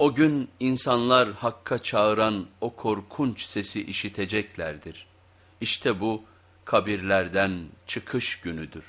O gün insanlar Hakk'a çağıran o korkunç sesi işiteceklerdir. İşte bu kabirlerden çıkış günüdür.